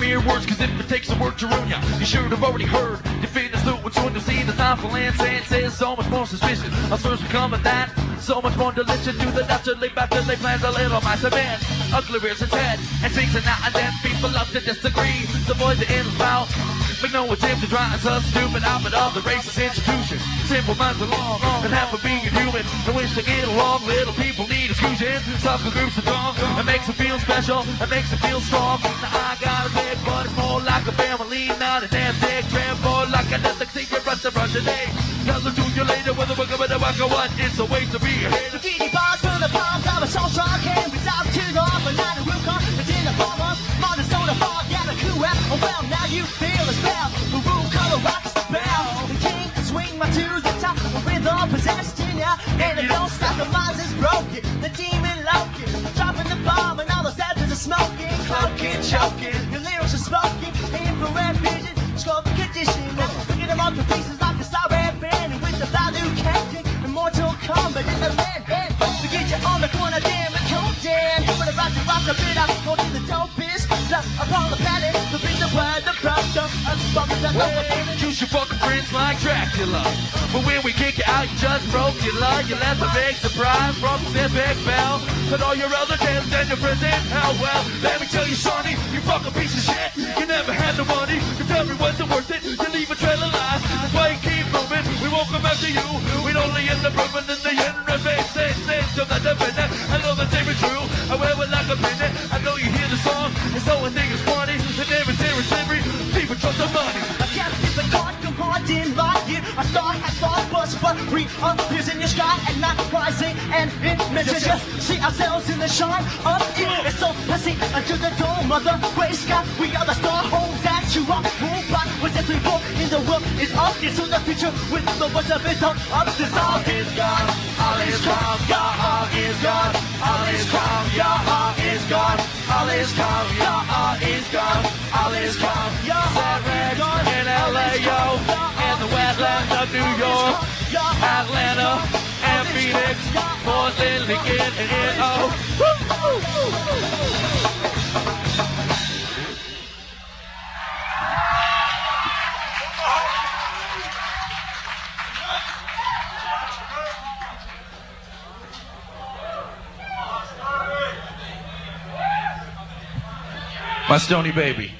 if it takes a word to ruin ya. You should have already heard. Your fitness loot when soon you'll see the time for land and says so much more suspicious. Source will come with that. So much more delicious to the Dutch lay back and they plan a little massive man. Ugly rears his head and speaks and now and then people love to disagree. So avoid the endless bout. But no attempt to try and substitute outfit of the racist institution. Simple minds belong and half of being human. And wish to get along, little people need exclusion. Sucker groups are strong, it makes them feel special, it makes them feel strong. Now I got a big, but it's more like a family, not a damn dick. Trample like a nothing secret, rush today. Tell to you later whether we're going to work. It's a way to be. Here. Graffiti bars the palms of a so strong hand Without too long, but not a real car It's in the form of the cool rap Oh well, now you feel the spell The room color rocks the bell. The king can swing my to the top. With all possession, yeah And it don't stop, the minds is broken. The demon Loki Dropping We get you on the corner, then we come down. Doin' the rock and roll, the bitter, won't be the dopest. Love upon the pallet, the bitter world, the problems, the fuckin' way. You should fucking friends like Dracula. But when we kick you out, you just broke your luck. You left a big surprise from Pacific Bell. And all your other kids and your friends in hell. Well, let me tell you, Shawnee, you fucking piece of shit. You never had the money. You tell me wasn't worth it. You leave a trail of lies. Why you keep moving. We won't come after you. We'd only end up rubbing And I think it's funny. The name is Terry Slavery. People trust the money. I can't keep the God comparting like you. A star has thought was but reappears in your sky at night, rising and it mentions us. See ourselves in the shine of it. It's so passing unto the dome of the gray sky. We are the star homes that you are ruled by. What every book in the world is up into the future with the words of its own up. This all is gone, all is gone, yeah, all is gone, all is gone, yeah, all is gone, all is gone, yeah, is all is in LA, yo, and the of New York, Atlanta, and Phoenix, Portland, Lincoln, and. My Stoney baby.